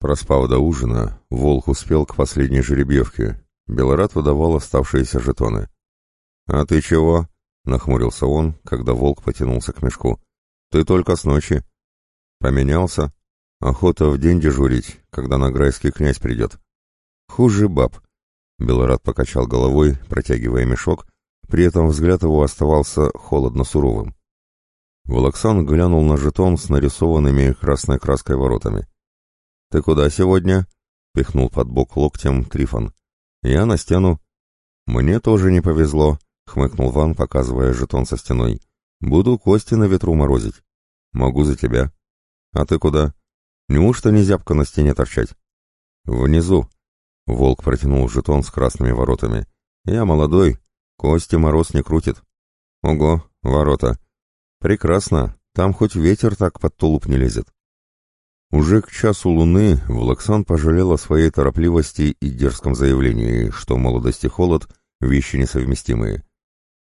Проспав до ужина, Волк успел к последней жеребьевке. Белорат выдавал оставшиеся жетоны. «А ты чего?» — нахмурился он, когда Волк потянулся к мешку. «Ты только с ночи». «Поменялся. Охота в день дежурить, когда награйский князь придет». «Хуже баб», — Белорат покачал головой, протягивая мешок, при этом взгляд его оставался холодно-суровым. Волоксан глянул на жетон с нарисованными красной краской воротами. «Ты куда сегодня?» — пихнул под бок локтем Трифон. «Я на стену». «Мне тоже не повезло», — хмыкнул Ван, показывая жетон со стеной. «Буду кости на ветру морозить». «Могу за тебя». «А ты куда?» «Неужто не зябко на стене торчать?» «Внизу». Волк протянул жетон с красными воротами. «Я молодой, кости мороз не крутит». «Ого, ворота». «Прекрасно, там хоть ветер так под тулуп не лезет». Уже к часу луны Влаксан пожалел о своей торопливости и дерзком заявлении, что молодость и холод — вещи несовместимые.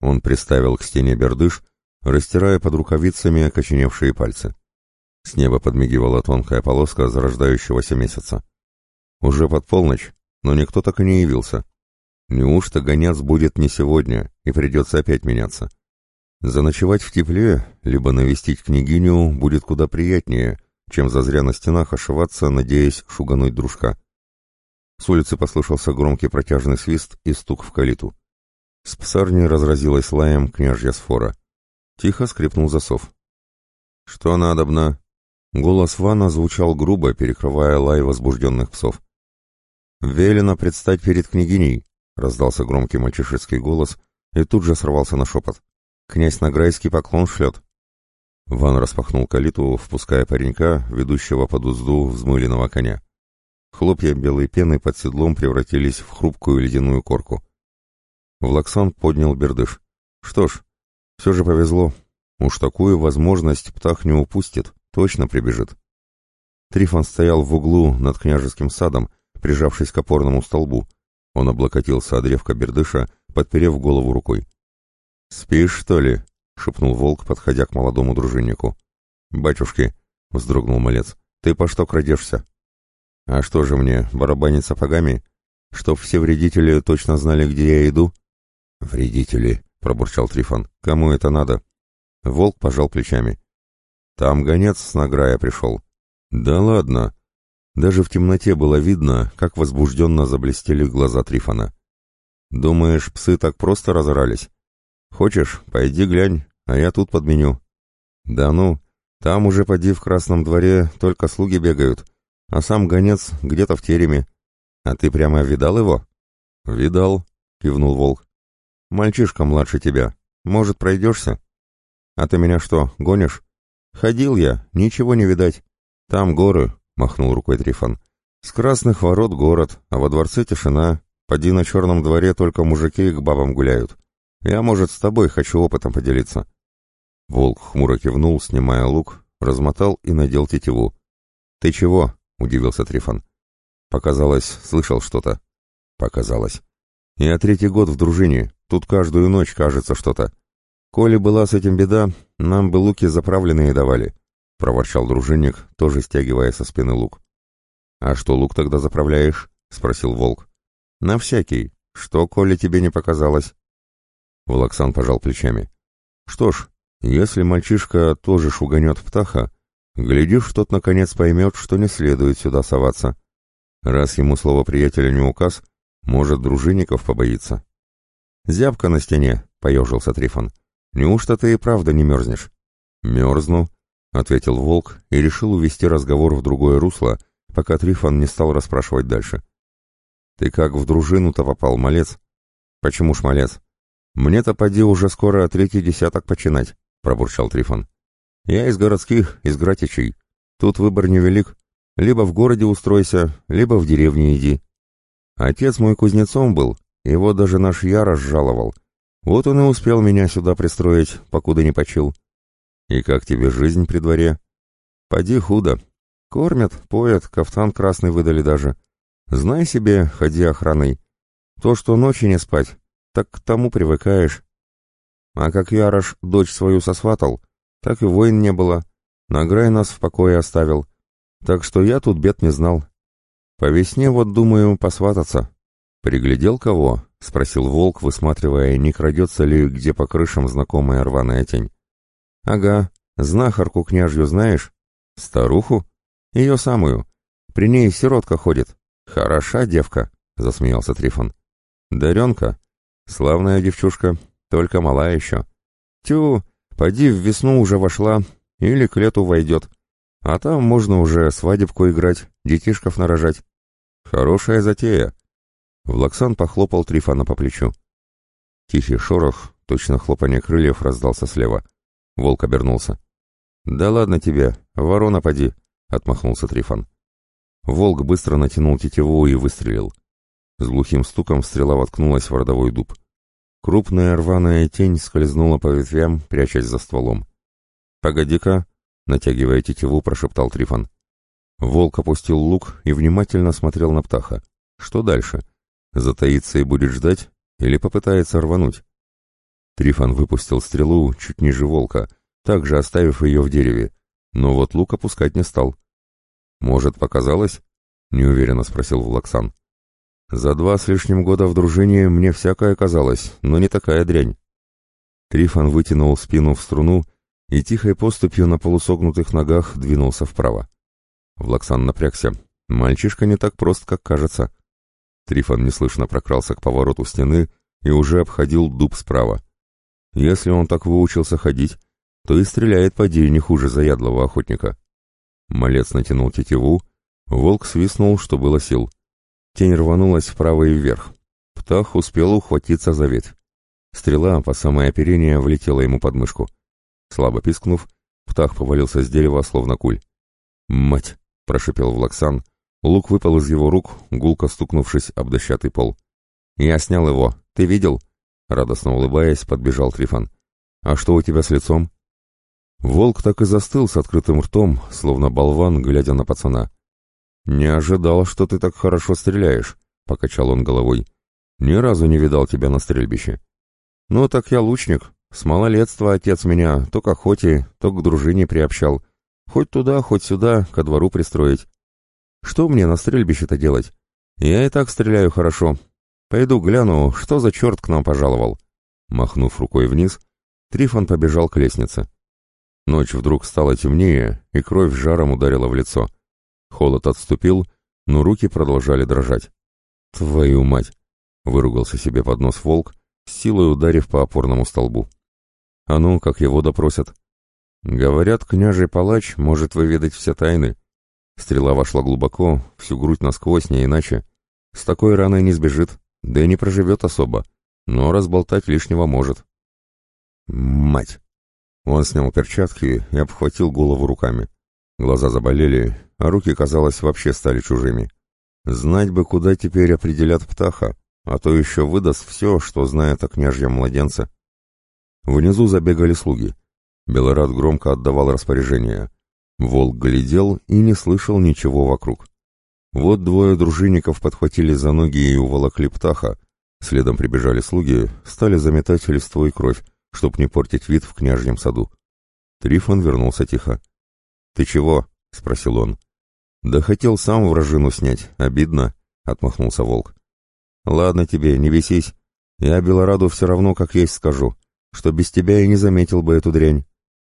Он приставил к стене бердыш, растирая под рукавицами окоченевшие пальцы. С неба подмигивала тонкая полоска зарождающегося месяца. Уже под полночь, но никто так и не явился. Неужто гонец будет не сегодня, и придется опять меняться? Заночевать в тепле, либо навестить княгиню будет куда приятнее — чем зазря на стенах ошиваться, надеясь шугануть дружка. С улицы послышался громкий протяжный свист и стук в калиту. С псарни разразилась лаем княжья сфора. Тихо скрипнул засов. «Что надобно?» Голос Вана звучал грубо, перекрывая лай возбужденных псов. «Велено предстать перед княгиней», — раздался громкий мальчишеский голос и тут же сорвался на шепот. «Князь Награйский поклон шлет». Ван распахнул калиту, впуская паренька, ведущего под узду взмыленного коня. Хлопья белой пены под седлом превратились в хрупкую ледяную корку. Влаксан поднял бердыш. Что ж, все же повезло. Уж такую возможность птах не упустит, точно прибежит. Трифон стоял в углу над княжеским садом, прижавшись к опорному столбу. Он облокотился о древко бердыша, подперев голову рукой. «Спишь, что ли?» — шепнул волк, подходя к молодому дружиннику. «Батюшки!» — вздрогнул малец. «Ты по что крадешься?» «А что же мне, барабанить сапогами? Чтоб все вредители точно знали, где я иду?» «Вредители!» — пробурчал Трифон. «Кому это надо?» Волк пожал плечами. «Там гонец с награя пришел». «Да ладно!» Даже в темноте было видно, как возбужденно заблестели глаза Трифона. «Думаешь, псы так просто разорались? Хочешь, пойди глянь, а я тут подменю. Да ну, там уже поди в Красном дворе только слуги бегают, а сам гонец где-то в тереме. А ты прямо видал его? Видал, кивнул волк. Мальчишка младше тебя. Может, пройдешься? А ты меня что, гонишь? Ходил я, ничего не видать. Там горы, махнул рукой Трифон. С красных ворот город, а во дворце тишина. Поди на черном дворе только мужики к бабам гуляют. Я, может, с тобой хочу опытом поделиться». Волк хмуро кивнул, снимая лук, размотал и надел тетиву. «Ты чего?» — удивился Трифон. «Показалось, слышал что-то». «Показалось. Я третий год в дружине, тут каждую ночь кажется что-то. Коли была с этим беда, нам бы луки заправленные давали», — проворчал дружинник, тоже стягивая со спины лук. «А что лук тогда заправляешь?» — спросил волк. «На всякий. Что, коли тебе не показалось?» Волоксан пожал плечами. Что ж, если мальчишка тоже шуганет птаха, глядишь, тот наконец поймет, что не следует сюда соваться. Раз ему слово приятеля не указ, может, дружинников побоится. «Зябка на стене», — поежился Трифон. «Неужто ты и правда не мерзнешь?» «Мерзну», — ответил волк и решил увести разговор в другое русло, пока Трифон не стал расспрашивать дальше. «Ты как в дружину-то попал, малец?» «Почему ж малец?» «Мне-то поди уже скоро третий десяток починать», — пробурчал Трифон. «Я из городских, из Гратичей. Тут выбор невелик. Либо в городе устройся, либо в деревне иди. Отец мой кузнецом был, его даже наш Ярош жаловал. Вот он и успел меня сюда пристроить, покуда не почил. И как тебе жизнь при дворе? Поди худо. Кормят, поят, кафтан красный выдали даже. Знай себе, ходи охраной. То, что ночи не спать, так к тому привыкаешь. А как Ярош дочь свою сосватал, так и войн не было. Награй нас в покое оставил. Так что я тут бед не знал. По весне вот думаю посвататься. Приглядел кого? Спросил волк, высматривая, не крадется ли где по крышам знакомая рваная тень. Ага, знахарку княжью знаешь? Старуху? Ее самую. При ней сиротка ходит. Хороша девка, засмеялся Трифон. Даренка? Славная девчушка, только мала еще. Тю, поди в весну уже вошла, или к лету войдет. А там можно уже свадебку играть, детишков нарожать. Хорошая затея. Влаксан похлопал Трифона по плечу. Тихий шорох, точно хлопанье крыльев, раздался слева. Волк обернулся. «Да ладно тебе, ворона поди», — отмахнулся Трифон. Волк быстро натянул тетиву и выстрелил. С глухим стуком стрела воткнулась в родовой дуб. Крупная рваная тень скользнула по ветвям, прячась за стволом. «Погоди-ка!» — натягивая тетиву, прошептал Трифон. Волк опустил лук и внимательно смотрел на птаха. «Что дальше? Затаится и будет ждать? Или попытается рвануть?» Трифон выпустил стрелу чуть ниже волка, также оставив ее в дереве, но вот лук опускать не стал. «Может, показалось?» — неуверенно спросил Влаксан. За два с лишним года в дружине мне всякое казалось, но не такая дрянь. Трифон вытянул спину в струну и тихой поступью на полусогнутых ногах двинулся вправо. Влаксан напрягся. Мальчишка не так прост, как кажется. Трифон неслышно прокрался к повороту стены и уже обходил дуб справа. Если он так выучился ходить, то и стреляет по не хуже заядлого охотника. Малец натянул тетиву, волк свистнул, что было сил. Тень рванулась вправо и вверх. Птах успел ухватиться за ветвь. Стрела по самое оперение влетела ему под мышку. Слабо пискнув, птах повалился с дерева, словно куль. «Мать!» — прошипел Влаксан. Лук выпал из его рук, гулко стукнувшись об дощатый пол. «Я снял его. Ты видел?» Радостно улыбаясь, подбежал Трифон. «А что у тебя с лицом?» Волк так и застыл с открытым ртом, словно болван, глядя на пацана. «Не ожидал, что ты так хорошо стреляешь», — покачал он головой. «Ни разу не видал тебя на стрельбище». «Ну так я лучник. С малолетства отец меня то к охоте, то к дружине приобщал. Хоть туда, хоть сюда, ко двору пристроить. Что мне на стрельбище-то делать? Я и так стреляю хорошо. Пойду гляну, что за черт к нам пожаловал». Махнув рукой вниз, Трифон побежал к лестнице. Ночь вдруг стала темнее, и кровь жаром ударила в лицо. Холод отступил, но руки продолжали дрожать. «Твою мать!» — выругался себе под нос волк, силой ударив по опорному столбу. «А ну, как его допросят?» «Говорят, княжий палач может выведать все тайны». Стрела вошла глубоко, всю грудь насквозь, не иначе. С такой раной не сбежит, да и не проживет особо, но разболтать лишнего может. «Мать!» Он снял перчатки и обхватил голову руками. Глаза заболели, а руки, казалось, вообще стали чужими. Знать бы, куда теперь определят птаха, а то еще выдаст все, что знает о княжьем младенце. Внизу забегали слуги. Белорад громко отдавал распоряжение. Волк глядел и не слышал ничего вокруг. Вот двое дружинников подхватили за ноги и уволокли птаха. Следом прибежали слуги, стали заметать листву и кровь, чтоб не портить вид в княжьем саду. Трифон вернулся тихо. «Ты чего?» — спросил он. «Да хотел сам вражину снять, обидно», — отмахнулся волк. «Ладно тебе, не висись. Я Белораду все равно как есть скажу, что без тебя и не заметил бы эту дрянь.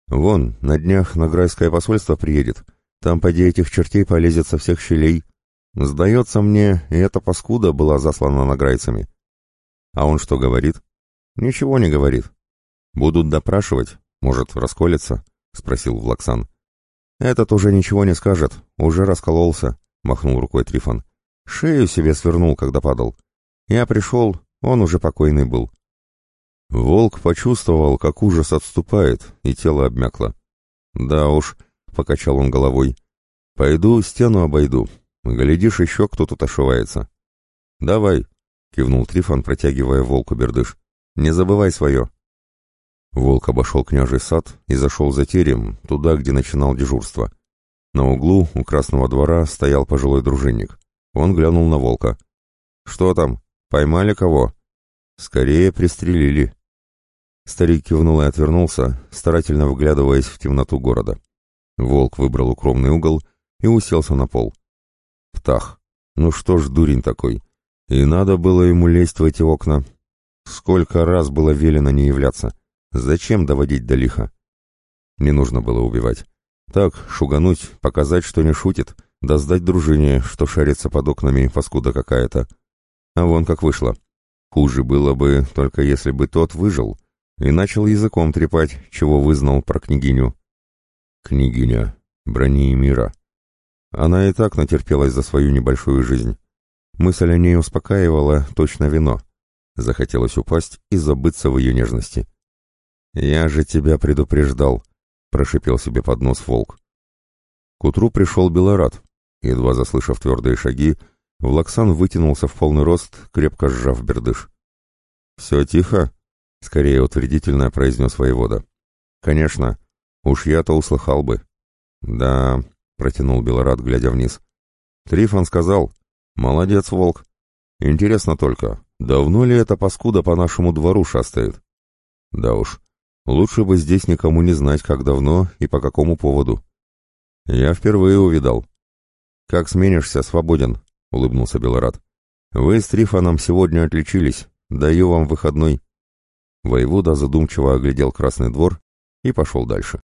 Вон, на днях Награйское посольство приедет, там поди этих чертей полезет со всех щелей. Сдается мне, и эта паскуда была заслана награйцами». «А он что говорит?» «Ничего не говорит. Будут допрашивать, может, расколется?» — спросил Влаксан. «Этот уже ничего не скажет, уже раскололся», — махнул рукой Трифон. «Шею себе свернул, когда падал. Я пришел, он уже покойный был». Волк почувствовал, как ужас отступает, и тело обмякло. «Да уж», — покачал он головой, — «пойду стену обойду. Глядишь, еще кто тут ошивается». «Давай», — кивнул Трифон, протягивая волку бердыш. «Не забывай свое». Волк обошел княжий сад и зашел за терем, туда, где начинал дежурство. На углу у Красного двора стоял пожилой дружинник. Он глянул на волка. «Что там? Поймали кого?» «Скорее пристрелили». Старик кивнул и отвернулся, старательно вглядываясь в темноту города. Волк выбрал укромный угол и уселся на пол. «Птах», Ну что ж, дурень такой. И надо было ему лезть в эти окна. Сколько раз было велено не являться. Зачем доводить до лиха? Не нужно было убивать. Так, шугануть, показать, что не шутит, да сдать дружине, что шарится под окнами паскуда какая-то. А вон как вышло. Хуже было бы, только если бы тот выжил и начал языком трепать, чего вызнал про княгиню. Княгиня, брони и мира. Она и так натерпелась за свою небольшую жизнь. Мысль о ней успокаивала точно вино. Захотелось упасть и забыться в ее нежности. «Я же тебя предупреждал», — прошипел себе под нос волк. К утру пришел Белорат. Едва заслышав твердые шаги, Влаксан вытянулся в полный рост, крепко сжав бердыш. «Все тихо?» — скорее утвердительно произнес воевода. «Конечно. Уж я-то услыхал бы». «Да», — протянул Белорат, глядя вниз. «Трифон сказал. Молодец, волк. Интересно только, давно ли эта паскуда по нашему двору шастает?» «Да уж, лучше бы здесь никому не знать, как давно и по какому поводу». «Я впервые увидал». «Как сменишься, свободен», — улыбнулся Белорат. «Вы с Трифоном сегодня отличились. Даю вам выходной». Воевода задумчиво оглядел Красный двор и пошел дальше.